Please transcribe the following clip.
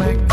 make